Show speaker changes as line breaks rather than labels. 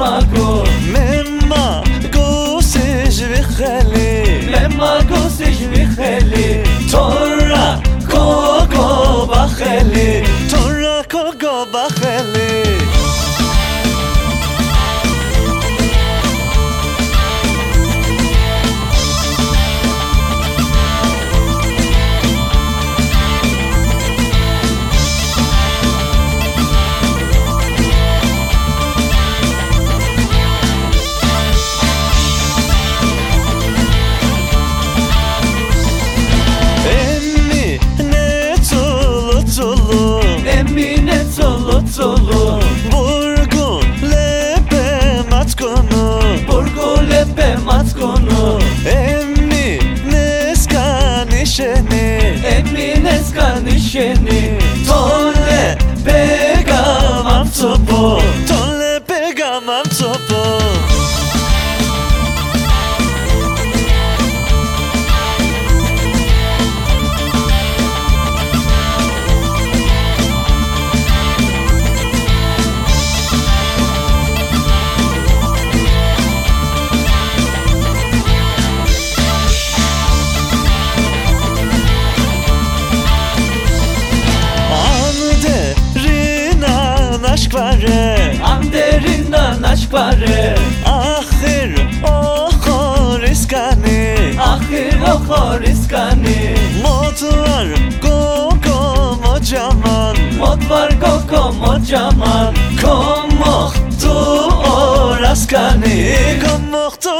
مما گو مما
گو سج بخلی
مما گو
سج
بخلی تورا
کو کو بخلی mentioning aşk var
Anderinden aşk var
Ahir o horiskani
Ahir o horiskani
Mod var koko mocaman
Mod var koko mocaman Komok tu oraskani
Komoktu